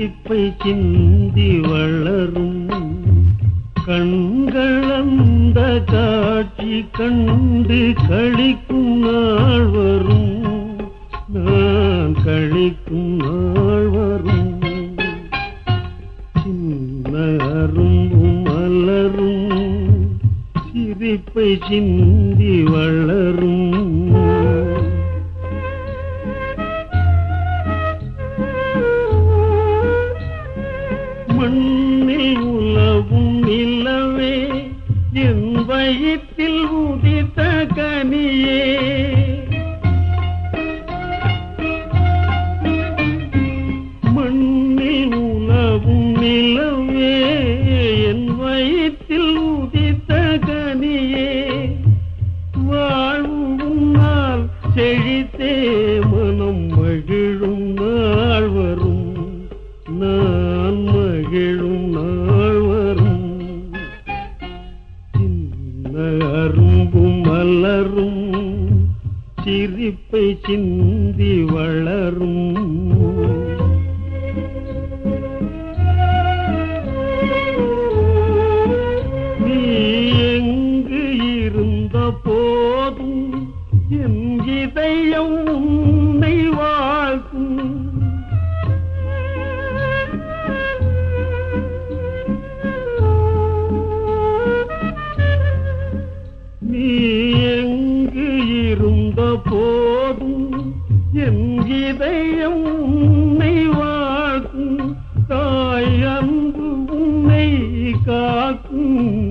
சிரிப்பை சிந்தி வளரும். கண்கள் அந்த காட்சி கண்டு கழிக்கும் நாள் வரும். நான் கழிக்கும் நாள் வரும். சின்ன அரும்பும் மலரும். சிரிப்பை சிந்தி வளரும். நிலவே என் வயிற்றில் உதித்த கனியே. மண்ணில் உலவும் நிலவே என் வயிற்றில் உதித்த கனியே. வாழ்வும் நாள் செழித்தே மனம் மகிழ் சின்ன அரும்பும் மலரும் சிரிப்பை சிந்தி வளரும். நீ எங்கு இருந்த போதும் என் இதயம் உன்னை வா வந்த போதும் என் இதயம் உன்னை வாழ்த்தும். தாய் அன்பு உன்னை காக்கும்.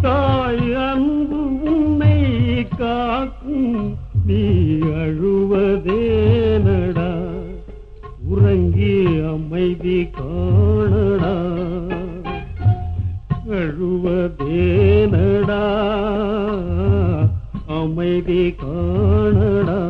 தாய் அன்பு உன்னை காக்கும். நீ அழுவ வாழுவதேனடா அமைதி காணடா.